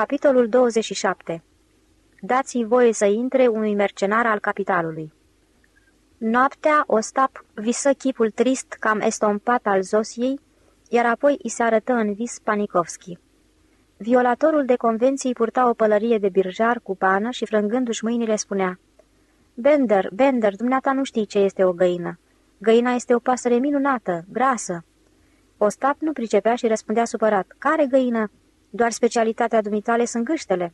Capitolul 27 Dați-i voie să intre unui mercenar al capitalului. Noaptea, Ostap visă chipul trist, cam estompat al Zosiei, iar apoi îi se arătă în vis Panikovski. Violatorul de convenții purta o pălărie de birjar cu pană și frângându-și mâinile spunea Bender, Bender, dumneata nu știi ce este o găină. Găina este o pasăre minunată, grasă." Ostap nu pricepea și răspundea supărat. Care găină? Doar specialitatea dumitale sunt gâștele."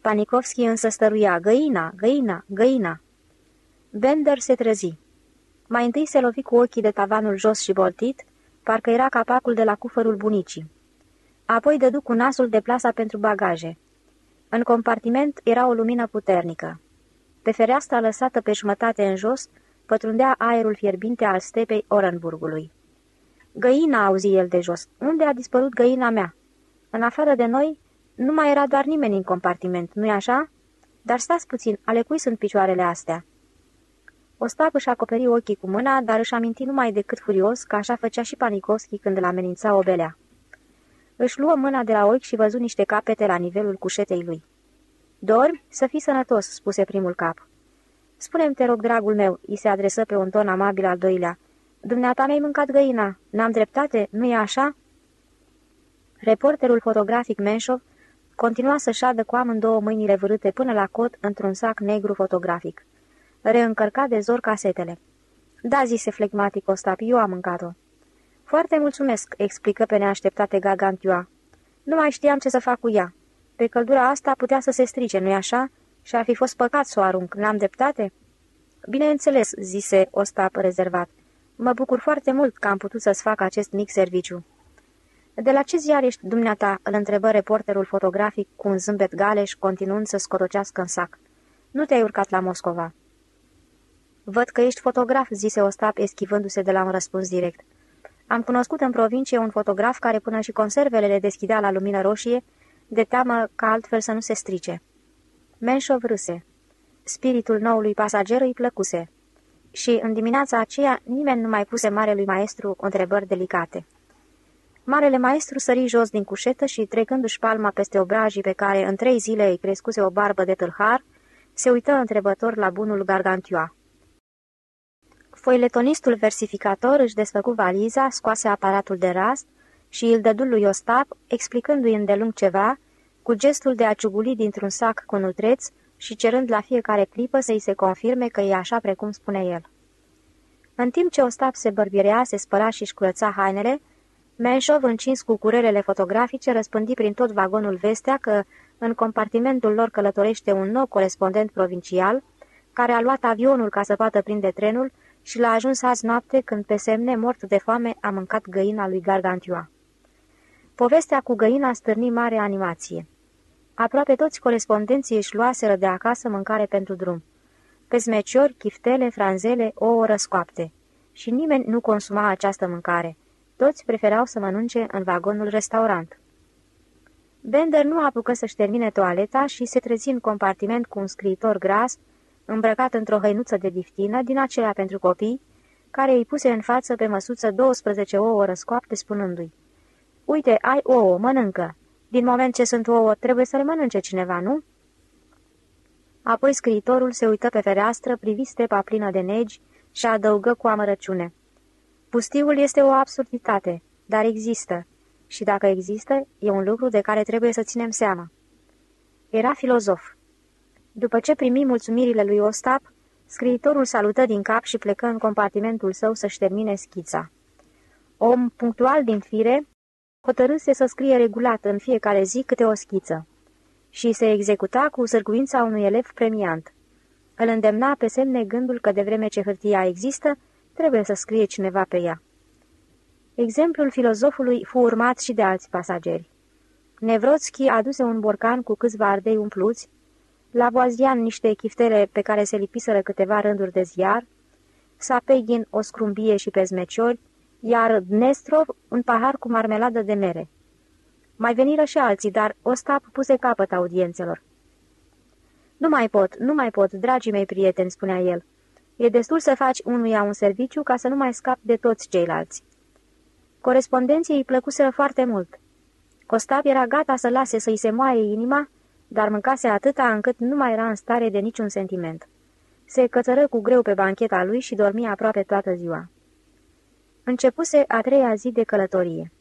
Panikovski însă stăruia. Găina, găina, găina." Bender se trezi. Mai întâi se lovi cu ochii de tavanul jos și boltit, parcă era capacul de la cufărul bunicii. Apoi dădu cu nasul de plasa pentru bagaje. În compartiment era o lumină puternică. Pe fereastra lăsată pe jumătate în jos, pătrundea aerul fierbinte al stepei Orenburgului. Găina, auzi el de jos. Unde a dispărut găina mea? În afară de noi, nu mai era doar nimeni în compartiment, nu-i așa? Dar stați puțin, ale cui sunt picioarele astea? Ostap își acoperi ochii cu mâna, dar își aminti numai decât furios că așa făcea și Panikovski când îl amenința obelea. Își luă mâna de la ochi și văzu niște capete la nivelul cușetei lui. Dormi? Să fii sănătos," spuse primul cap. Spune-mi, te rog, dragul meu," îi se adresă pe un ton amabil al doilea. Dumneata mi-ai mâncat găina. N-am dreptate? Nu e așa?" Reporterul fotografic Menșov continua să șadă cu amândouă mâinile vârâte până la cot într-un sac negru fotografic. Reîncărca de zor casetele. Da, zise flegmatic Ostap, eu am mâncat-o. Foarte mulțumesc, explică pe neașteptate Gargantua. Nu mai știam ce să fac cu ea. Pe căldura asta putea să se strice, nu-i așa? Și ar fi fost păcat să o arunc. N-am dreptate?" Bineînțeles," zise Ostap rezervat. Mă bucur foarte mult că am putut să-ți fac acest mic serviciu." De la ce ziar ești dumneata?" îl întrebă reporterul fotografic cu un zâmbet galeș, continuând să scotocească în sac. Nu te-ai urcat la Moscova." Văd că ești fotograf," zise Ostap, eschivându-se de la un răspuns direct. Am cunoscut în provincie un fotograf care până și conservele le deschidea la lumină roșie, de teamă ca altfel să nu se strice. Menșov râse. Spiritul noului pasager îi plăcuse. Și în dimineața aceea nimeni nu mai puse marelui maestru întrebări delicate. Marele maestru sări jos din cușetă și, trecându-și palma peste obrajii pe care în trei zile îi crescuse o barbă de tâlhar, se uită întrebător la bunul Gargantua. Foiletonistul versificator își desfăcu valiza, scoase aparatul de rast și îl dădu lui Ostap, explicându-i îndelung ceva, cu gestul de a ciuguli dintr-un sac cu nutreț și cerând la fiecare clipă să-i se confirme că e așa precum spune el. În timp ce Ostap se bărbirea, se spăla și-și curăța hainele, Menșov, încins cu curelele fotografice, răspândi prin tot vagonul vestea că în compartimentul lor călătorește un nou corespondent provincial, care a luat avionul ca să poată prinde trenul și l-a ajuns azi noapte când pe semne, mort de foame, a mâncat găina lui Gargantua. Povestea cu găina stârni mare animație. Aproape toți corespondenții își luaseră de acasă mâncare pentru drum. Pe smeciori, chiftele, franzele, ouă răscoapte. Și nimeni nu consuma această mâncare. Toți preferau să mănânce în vagonul restaurant. Bender nu apucă să-și termine toaleta și se trezi în compartiment cu un scriitor gras, îmbrăcat într-o hăinuță de diftină, din acelea pentru copii, care îi puse în față pe măsuță 12 ouă răscoapte, spunându-i Uite, ai ouă, mănâncă. Din moment ce sunt ouă, trebuie să le mănânce cineva, nu?" Apoi scriitorul se uită pe fereastră, privi stepa plină de negi și adăugă cu amărăciune. Pustiul este o absurditate, dar există. Și dacă există, e un lucru de care trebuie să ținem seama. Era filozof. După ce primi mulțumirile lui Ostap, scriitorul salută din cap și plecă în compartimentul său să-și termine schița. Om punctual din fire, hotărâse să scrie regulat în fiecare zi câte o schiță și se executa cu sârguința unui elev premiant. Îl îndemna pe semne gândul că de vreme ce hârtia există, trebuie să scrie cineva pe ea. Exemplul filozofului fu urmat și de alți pasageri. Nevrotski aduse un borcan cu câțiva ardei umpluți, la Boazian niște chiftele pe care se lipiseră câteva rânduri de ziar, Sapeghin o scrumbie și pe zmeciori, iar Dnestrov un pahar cu marmeladă de mere. Mai veniră și alții, dar Ostap puse capăt audiențelor. Nu mai pot, nu mai pot, dragii mei prieteni," spunea el. E destul să faci unuia un serviciu ca să nu mai scapi de toți ceilalți." Corespondenții îi plăcuseră foarte mult. Ostap era gata să lase să-i se moaie inima, dar mâncase atâta încât nu mai era în stare de niciun sentiment. Se cățără cu greu pe bancheta lui și dormia aproape toată ziua. Începuse a treia zi de călătorie.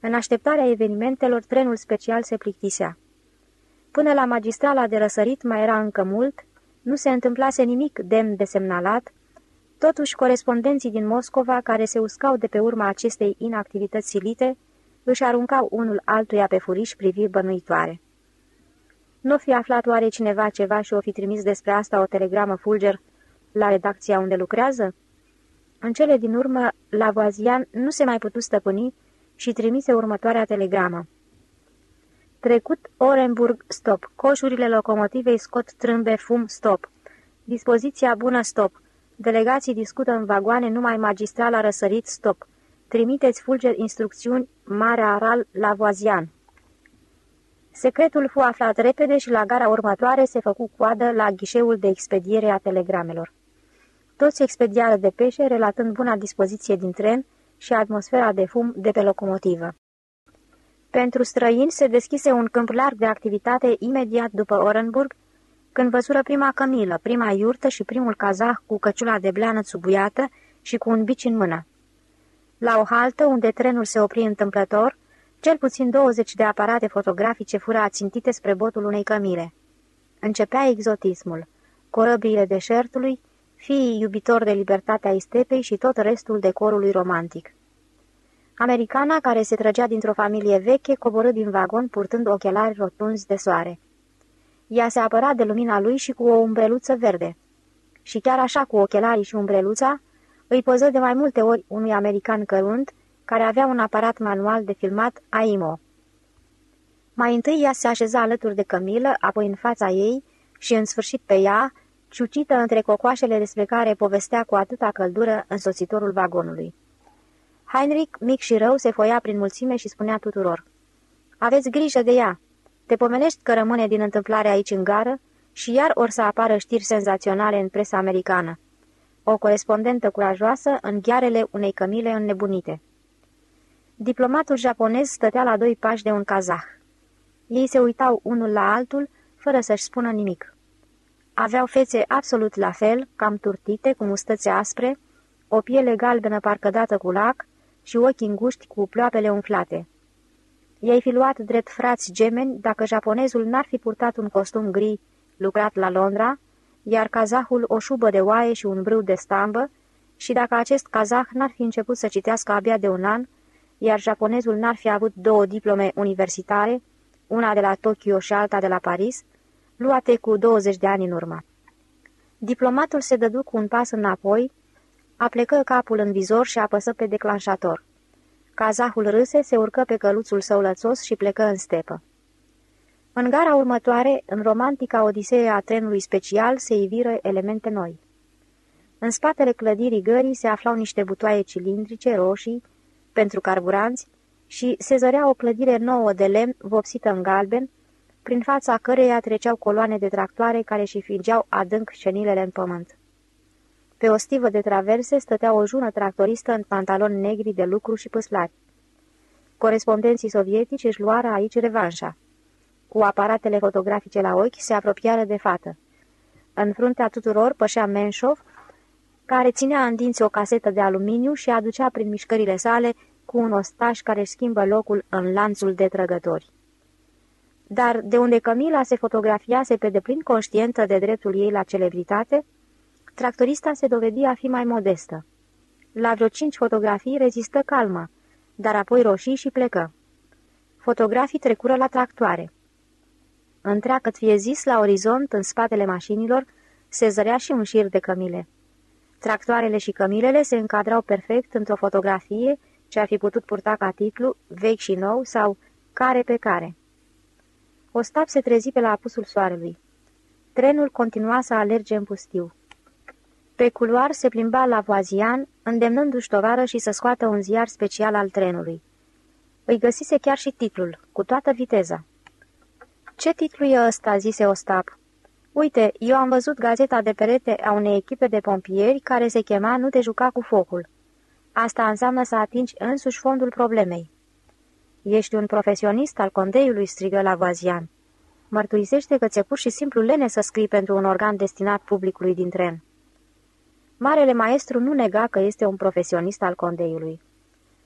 În așteptarea evenimentelor, trenul special se plictisea. Până la magistrala de răsărit mai era încă mult, nu se întâmplase nimic demn de semnalat, totuși corespondenții din Moscova, care se uscau de pe urma acestei inactivități silite, își aruncau unul altuia pe furiș priviri bănuitoare. Nu fi aflat oare cineva ceva și o fi trimis despre asta o telegramă fulger la redacția unde lucrează? În cele din urmă, Lavoisian nu se mai putu stăpâni și trimise următoarea telegramă. Trecut Orenburg, stop. Coșurile locomotivei scot trâmbe, fum, stop. Dispoziția bună, stop. Delegații discută în vagoane numai magistrala răsărit, stop. Trimiteți fulger instrucțiuni, Mare Aral, Lavoisian. Secretul fu aflat repede și la gara următoare se făcu coadă la ghișeul de expediere a telegramelor. Toți expediară de peșe, relatând buna dispoziție din tren și atmosfera de fum de pe locomotivă. Pentru străini se deschise un câmp larg de activitate imediat după Orenburg, când văzură prima cămilă, prima iurtă și primul cazah cu căciula de bleană subuiată și cu un bici în mână. La o haltă, unde trenul se opri întâmplător, cel puțin 20 de aparate fotografice fură ațintite spre botul unei cămile. Începea exotismul, corăbiile deșertului, fiii iubitori de libertatea istepei și tot restul decorului romantic. Americana, care se trăgea dintr-o familie veche, coborâ din vagon purtând ochelari rotunzi de soare. Ea se apăra de lumina lui și cu o umbreluță verde. Și chiar așa, cu ochelarii și umbreluța, îi poză de mai multe ori unui american cărunt, care avea un aparat manual de filmat AIMO. Mai întâi ea se așeza alături de Cămilă, apoi în fața ei și în sfârșit pe ea, ciucită între cocoașele despre care povestea cu atâta căldură însoțitorul vagonului. Heinrich, mic și rău, se foia prin mulțime și spunea tuturor. Aveți grijă de ea! Te pomenești că rămâne din întâmplare aici în gară și iar or să apară știri senzaționale în presa americană. O corespondentă curajoasă în ghearele unei cămile înnebunite. Diplomatul japonez stătea la doi pași de un kazah. Ei se uitau unul la altul, fără să-și spună nimic. Aveau fețe absolut la fel, cam turtite, cu mustățe aspre, o piele galbenă parcă dată cu lac și ochi înguști cu ploapele umflate. I-ai fi luat drept frați gemeni dacă japonezul n-ar fi purtat un costum gri lucrat la Londra, iar kazahul o șubă de oaie și un brâu de stambă, și dacă acest kazah n-ar fi început să citească abia de un an, iar japonezul n-ar fi avut două diplome universitare, una de la Tokyo și alta de la Paris, luate cu 20 de ani în urmă. Diplomatul se dădu cu un pas înapoi, aplecă capul în vizor și apăsă pe declanșator. Cazahul râse, se urcă pe căluțul său lățos și plecă în stepă. În gara următoare, în romantica odisee a trenului special, se iviră elemente noi. În spatele clădirii gării se aflau niște butoaie cilindrice roșii pentru carburanți și se zărea o clădire nouă de lemn vopsită în galben, prin fața căreia treceau coloane de tractoare care și fingeau adânc șenilele în pământ. Pe o stivă de traverse stătea o jună tractoristă în pantaloni negri de lucru și păslari. Corespondenții sovietici își luară aici revanșa. Cu aparatele fotografice la ochi se apropiară de fată. În fruntea tuturor pășea Menșov, care ținea în dinți o casetă de aluminiu și aducea prin mișcările sale cu un ostaș care își schimbă locul în lanțul de trăgători. Dar de unde Camila se fotografiase pe deplin conștientă de dreptul ei la celebritate, tractorista se dovedi a fi mai modestă. La vreo cinci fotografii rezistă calmă, dar apoi roșii și plecă. Fotografii trecură la tractoare. Întreagăt fie zis, la orizont, în spatele mașinilor, se zărea și un șir de cămile. Tractoarele și cămilele se încadrau perfect într-o fotografie ce ar fi putut purta ca titlu Vechi și nou sau Care pe care. Ostap se trezi pe la apusul soarelui. Trenul continua să alerge în pustiu. Pe culoar se plimba la voazian, îndemnându-și tovară și să scoată un ziar special al trenului. Îi găsise chiar și titlul, cu toată viteza. Ce titlu e ăsta?" zise Ostap. Uite, eu am văzut gazeta de perete a unei echipe de pompieri care se chema Nu te juca cu focul. Asta înseamnă să atingi însuși fondul problemei. Ești un profesionist al condeiului, strigă Lavoisian. Mărturisește că ți-e pur și simplu lene să scrii pentru un organ destinat publicului din tren. Marele maestru nu nega că este un profesionist al condeiului.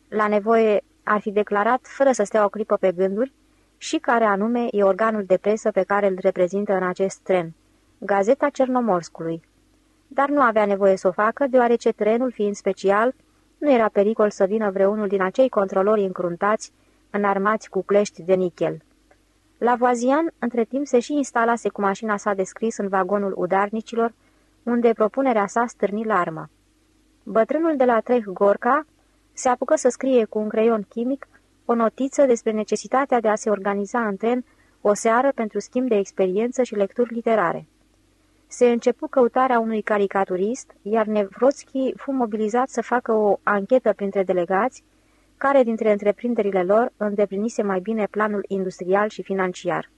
La nevoie ar fi declarat, fără să stea o clipă pe gânduri, și care anume e organul de presă pe care îl reprezintă în acest tren, Gazeta Cernomorscului. Dar nu avea nevoie să o facă, deoarece trenul, fiind special, nu era pericol să vină vreunul din acei controlori încruntați, înarmați cu clești de nichel. Lavoisian, între timp, se și instalase cu mașina sa de scris în vagonul udarnicilor, unde propunerea sa stârni larmă. Bătrânul de la Treh Gorka se apucă să scrie cu un creion chimic o notiță despre necesitatea de a se organiza în tren o seară pentru schimb de experiență și lecturi literare. Se începu căutarea unui caricaturist, iar Nevrotski fu mobilizat să facă o anchetă printre delegați, care dintre întreprinderile lor îndeplinise mai bine planul industrial și financiar.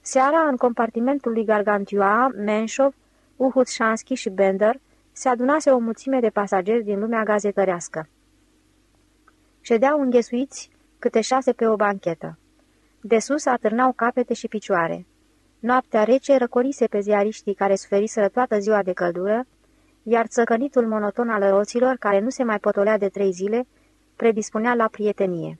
Seara, în compartimentul lui Gargantua, Menșov, Uhud-Shansky și Bender, se adunase o mulțime de pasageri din lumea gazetărească. Ședeau înghesuiți câte șase pe o banchetă. De sus atârnau capete și picioare. Noaptea rece răcorise pe ziariștii care suferiseră toată ziua de căldură, iar țăcănitul monoton al roților, care nu se mai potolea de trei zile, predispunea la prietenie.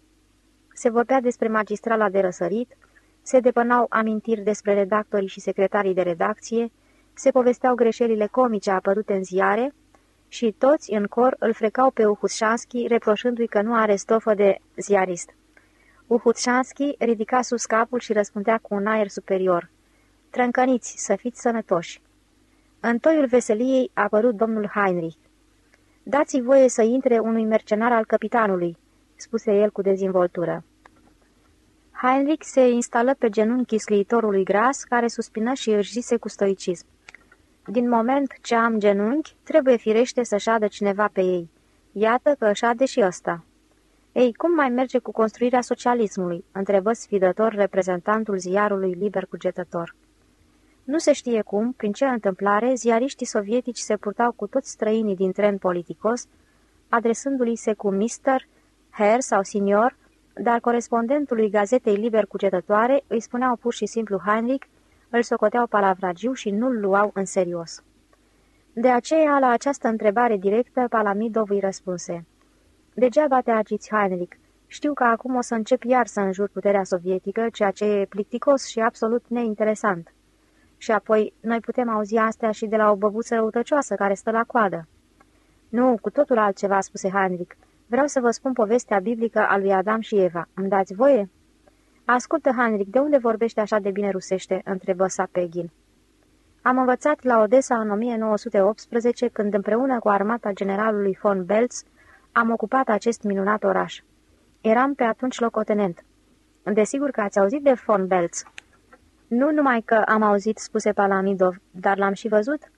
Se vorbea despre magistrala de răsărit, se depănau amintiri despre redactorii și secretarii de redacție, se povesteau greșelile comice apărute în ziare și toți în cor îl frecau pe Uhutșanski, reproșându-i că nu are stofă de ziarist. Uhutșanski ridica sus capul și răspundea cu un aer superior. Trâncăniți, să fiți sănătoși. În toiul veseliei a apărut domnul Heinrich. Dați-i voie să intre unui mercenar al capitanului, spuse el cu dezvoltură. Heinrich se instală pe genunchi scriitorului gras, care suspină și își zise cu stoicism. Din moment ce am genunchi, trebuie firește să șadă cineva pe ei. Iată că șade și ăsta. Ei, cum mai merge cu construirea socialismului?" întrebă sfidător reprezentantul ziarului liber cugetător. Nu se știe cum, prin ce întâmplare, ziariștii sovietici se purtau cu toți străinii din tren politicos, adresându-li se cu mister, herr sau senior, dar corespondentului gazetei liber cugetătoare îi spuneau pur și simplu Heinrich, îl socoteau palavragiu și nu-l luau în serios. De aceea, la această întrebare directă, Palamidov îi răspunse. Degeaba te agiți, Heinrich. Știu că acum o să încep iar să înjur puterea sovietică, ceea ce e plicticos și absolut neinteresant. Și apoi, noi putem auzi astea și de la o băbuță răutăcioasă care stă la coadă. Nu, cu totul altceva, spuse Heinrich. Vreau să vă spun povestea biblică a lui Adam și Eva. Îmi dați voie?" Ascultă, Heinrich, de unde vorbește așa de bine rusește?" întrebă Sapeghin. Am învățat la Odessa în 1918, când împreună cu armata generalului von Belz am ocupat acest minunat oraș. Eram pe atunci locotenent. Desigur că ați auzit de von Belz. Nu numai că am auzit, spuse Palamidov, dar l-am și văzut.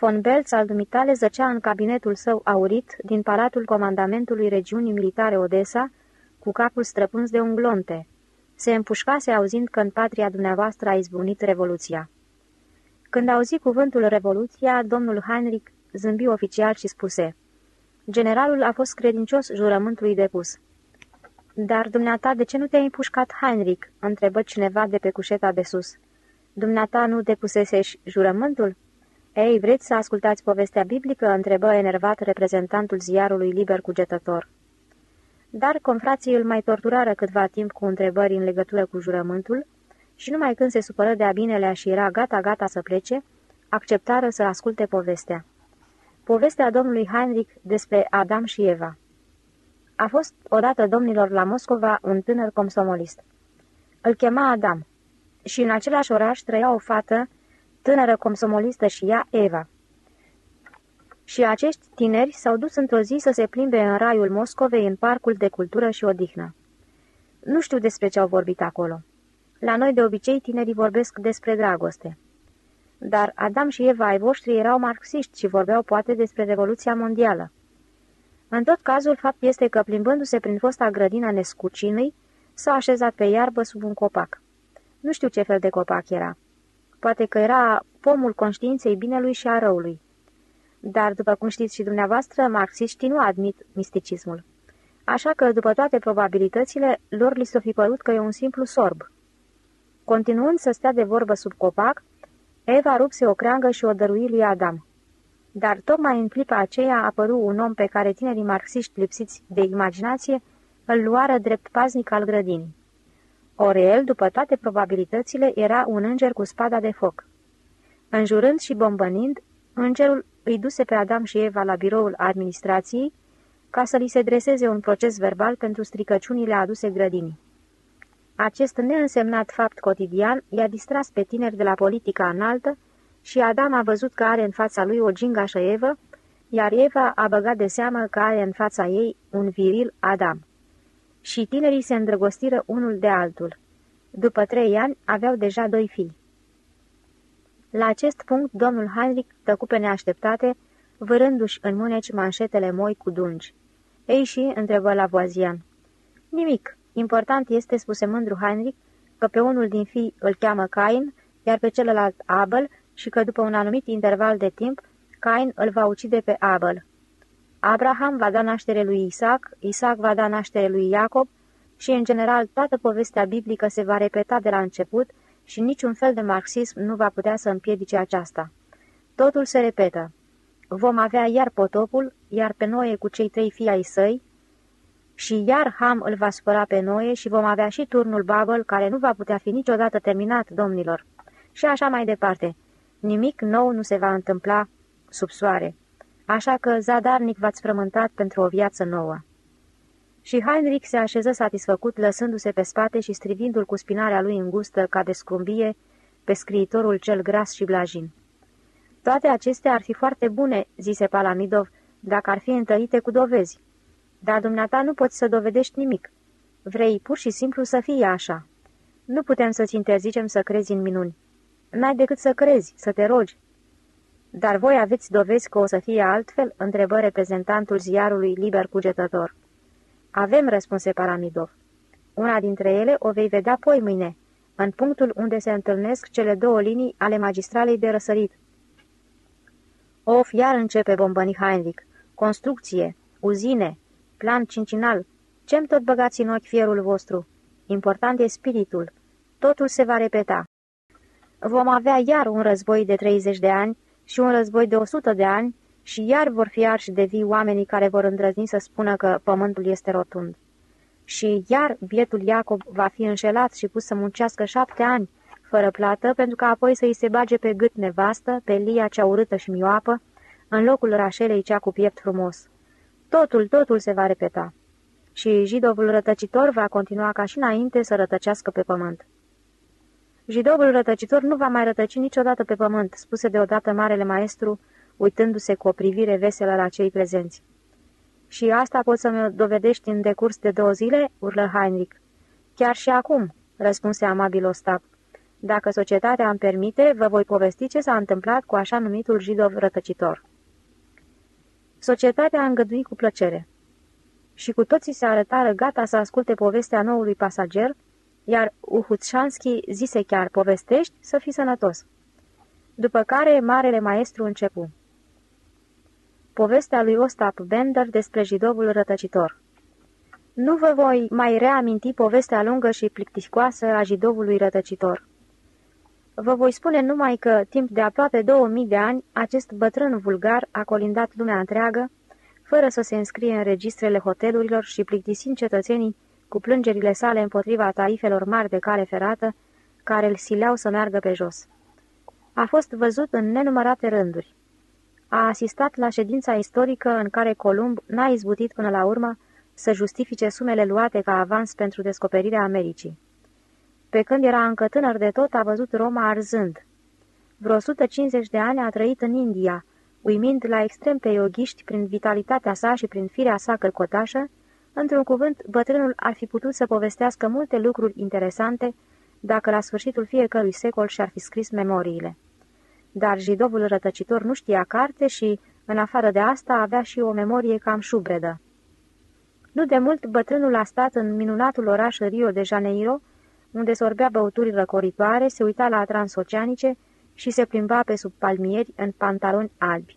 Von Belz al dumitale zăcea în cabinetul său aurit din palatul comandamentului regiunii militare Odessa, cu capul străpuns de un glonte. Se împușcase auzind că în patria dumneavoastră a izbunit revoluția. Când auzi cuvântul revoluția, domnul Heinrich zâmbi oficial și spuse Generalul a fost credincios jurământului depus. Dar dumneata, de ce nu te-ai împușcat, Heinrich?" întrebă cineva de pe cușeta de sus. Dumneata nu depuseseși jurământul?" Ei, vreți să ascultați povestea biblică?" întrebă enervat reprezentantul ziarului liber cugetător. Dar confrații îl mai torturară câtva timp cu întrebări în legătură cu jurământul și numai când se supără de-a binelea și era gata-gata să plece, acceptară să asculte povestea. Povestea domnului Heinrich despre Adam și Eva A fost odată domnilor la Moscova un tânăr comsomolist. Îl chema Adam și în același oraș trăia o fată, tânără comsomolistă și ea, Eva. Și acești tineri s-au dus într-o zi să se plimbe în raiul Moscovei în parcul de cultură și odihnă. Nu știu despre ce au vorbit acolo. La noi de obicei tinerii vorbesc despre dragoste. Dar Adam și Eva ai voștri erau marxiști și vorbeau poate despre Revoluția Mondială. În tot cazul, fapt este că, plimbându-se prin fosta grădina Nescucinui, s-a așezat pe iarbă sub un copac. Nu știu ce fel de copac era. Poate că era pomul conștiinței binelui și a răului. Dar, după cum știți și dumneavoastră, marxiștii nu admit misticismul. așa că, după toate probabilitățile, lor li s-o fi părut că e un simplu sorb. Continuând să stea de vorbă sub copac, Eva rupse o creangă și o dărui lui Adam. Dar tocmai în clipa aceea a apărut un om pe care tinerii marxiști lipsiți de imaginație îl luară drept paznic al grădinii. Ori el, după toate probabilitățile, era un înger cu spada de foc. Înjurând și bombănind, îngerul îi duse pe Adam și Eva la biroul administrației ca să li se dreseze un proces verbal pentru stricăciunile aduse grădinii. Acest neînsemnat fapt cotidian i-a distras pe tineri de la politica înaltă și Adam a văzut că are în fața lui o gingașă Evă, iar Eva a băgat de seamă că are în fața ei un viril Adam. Și tinerii se îndrăgostiră unul de altul. După trei ani aveau deja doi fii. La acest punct, domnul Heinrich tăcu pe neașteptate, vârându-și în mâneci manșetele moi cu dungi. Ei și, întrebă la Voazian. Nimic. Important este, spuse mândru Heinrich, că pe unul din fii îl cheamă Cain, iar pe celălalt Abel, și că după un anumit interval de timp, Cain îl va ucide pe Abel. Abraham va da naștere lui Isaac, Isaac va da naștere lui Iacob și, în general, toată povestea biblică se va repeta de la început și niciun fel de marxism nu va putea să împiedice aceasta. Totul se repetă. Vom avea iar potopul, iar pe Noe cu cei trei fii ai săi, și iar Ham îl va spăra pe Noe și vom avea și turnul Babel, care nu va putea fi niciodată terminat, domnilor. Și așa mai departe. Nimic nou nu se va întâmpla sub soare. Așa că zadarnic v-ați frământat pentru o viață nouă. Și Heinrich se așeză satisfăcut, lăsându-se pe spate și strivindu-l cu spinarea lui îngustă ca de scrumbie pe scriitorul cel gras și blajin. Toate acestea ar fi foarte bune, zise Palamidov, dacă ar fi întărite cu dovezi. Dar dumneata nu poți să dovedești nimic. Vrei pur și simplu să fie așa. Nu putem să-ți interzicem să crezi în minuni. N-ai decât să crezi, să te rogi. Dar voi aveți dovezi că o să fie altfel? întrebă reprezentantul ziarului liber cugetător. Avem, răspunse Paramidov. Una dintre ele o vei vedea poi mâine, în punctul unde se întâlnesc cele două linii ale magistralei de răsărit. Of, iar începe bombăni Heinrich. Construcție, uzine, plan cincinal. Ce-mi tot băgați în ochi fierul vostru? Important e spiritul. Totul se va repeta. Vom avea iar un război de 30 de ani și un război de 100 de ani și iar vor fi arși de vii oamenii care vor îndrăzni să spună că pământul este rotund. Și iar bietul Iacob va fi înșelat și pus să muncească șapte ani, fără plată, pentru că apoi să-i se bage pe gât nevastă, pe Lia cea urâtă și mioapă, în locul Rașelei cea cu piept frumos. Totul, totul se va repeta. Și jidovul rătăcitor va continua ca și înainte să rătăcească pe pământ. Jidovul rătăcitor nu va mai rătăci niciodată pe pământ, spuse deodată marele maestru, uitându-se cu o privire veselă la cei prezenți. Și asta poți să-mi dovedești în decurs de două zile?" urlă Heinrich. Chiar și acum," răspunse amabil Ostap. Dacă societatea îmi permite, vă voi povesti ce s-a întâmplat cu așa numitul jidov rătăcitor." Societatea a îngăduit cu plăcere. Și cu toții se arătară gata să asculte povestea noului pasager, iar Uhutshanski zise chiar, povestești, să fii sănătos. După care marele maestru începu. Povestea lui Ostap Bender despre jidovul rătăcitor. Nu vă voi mai reaminti povestea lungă și plictișcoasă a jidovului rătăcitor. Vă voi spune numai că, timp de aproape 2000 de ani, acest bătrân vulgar a colindat lumea întreagă, fără să se înscrie în registrele hotelurilor și plictisind cetățenii cu plângerile sale împotriva tarifelor mari de cale ferată, care îl sileau să meargă pe jos. A fost văzut în nenumărate rânduri. A asistat la ședința istorică în care Columb n-a izbutit până la urmă să justifice sumele luate ca avans pentru descoperirea Americii. Pe când era încă tânăr de tot, a văzut Roma arzând. Vreo 150 de ani a trăit în India, uimind la extrem pe yoghiști prin vitalitatea sa și prin firea sa călcotașă, într-un cuvânt, bătrânul ar fi putut să povestească multe lucruri interesante dacă la sfârșitul fiecărui secol și-ar fi scris memoriile. Dar jidovul rătăcitor nu știa carte și, în afară de asta, avea și o memorie cam șubredă. Nu de mult, bătrânul a stat în minunatul oraș Rio de Janeiro, unde sorbea băuturi răcoritoare, se uita la transoceanice și se plimba pe sub palmieri în pantaloni albi.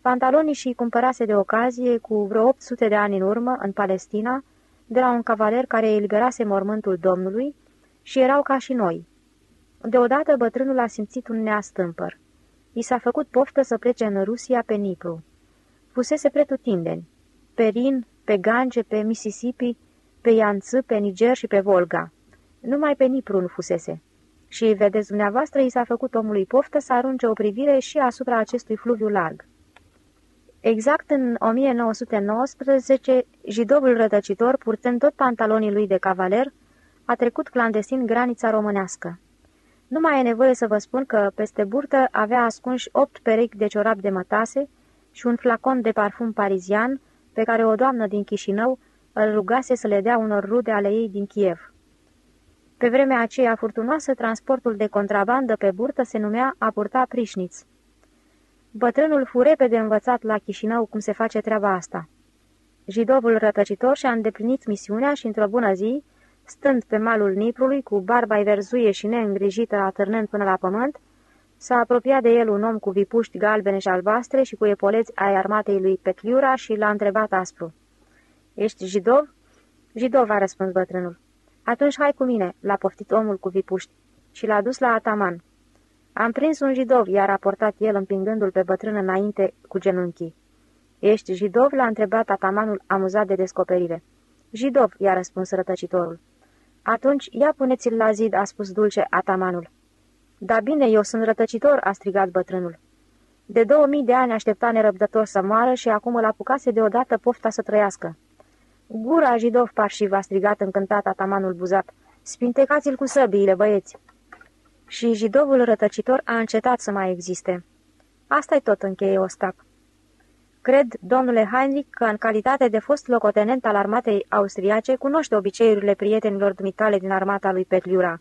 Pantalonii și cumpărase de ocazie cu vreo 800 de ani în urmă, în Palestina, de la un cavaler care eliberase mormântul Domnului și erau ca și noi. Deodată bătrânul a simțit un neastâmpăr. I s-a făcut poftă să plece în Rusia pe Nipru. Fusese pretutindeni, pe Rin, pe Gange, pe Mississippi, pe Ianță, pe Niger și pe Volga. Numai pe Nipru nu fusese. Și, vedeți dumneavoastră, i s-a făcut omului poftă să arunce o privire și asupra acestui fluviu larg. Exact în 1919, jidovul rătăcitor, purtând tot pantalonii lui de cavaler, a trecut clandestin granița românească. Nu mai e nevoie să vă spun că peste burtă avea ascunși opt perechi de ciorap de mătase și un flacon de parfum parizian pe care o doamnă din Chișinău îl rugase să le dea unor rude ale ei din Kiev. Pe vremea aceea furtunoasă, transportul de contrabandă pe burtă se numea a purta prișniț. Bătrânul fu repede învățat la Chișinău cum se face treaba asta. Jidovul rătăcitor și-a îndeplinit misiunea și într-o bună zi, stând pe malul Niprului, cu barba verzuie și neîngrijită atârnând până la pământ, s-a apropiat de el un om cu vipuști galbene și albastre și cu epoleți ai armatei lui Petliura și l-a întrebat aspru. Ești jidov?" Jidov," a răspuns bătrânul. Atunci hai cu mine," l-a poftit omul cu vipuști și l-a dus la ataman. Am prins un jidov, i-a raportat el împingându-l pe bătrân înainte cu genunchii. Ești jidov?" l-a întrebat atamanul amuzat de descoperire. Jidov," i-a răspuns rătăcitorul. Atunci, ia puneți-l la zid," a spus dulce atamanul. Da bine, eu sunt rătăcitor," a strigat bătrânul. De două mii de ani aștepta nerăbdător să moară și acum îl apucase deodată pofta să trăiască. Gura, jidov parșiv, a strigat încântat atamanul buzat. Spintecați-l cu săbiile, băieți! Și jidovul rătăcitor a încetat să mai existe. Asta-i tot, încheie Ostap. Cred, domnule Heinrich, că în calitate de fost locotenent al armatei austriace, cunoște obiceiurile prietenilor dumitale din armata lui Petliura.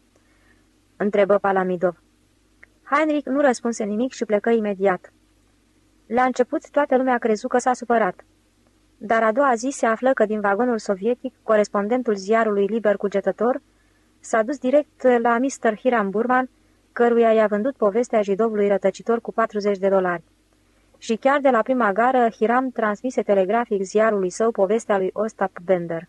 Întrebă Palamidov. Heinrich nu răspunse nimic și plecă imediat. La început, toată lumea a crezut că s-a supărat. Dar a doua zi se află că din vagonul sovietic, corespondentul ziarului liber cugetător, s-a dus direct la Mr. Hiram Burman, căruia i-a vândut povestea jidovului rătăcitor cu 40 de dolari. Și chiar de la prima gară, Hiram transmise telegrafic ziarului său povestea lui Ostap Bender.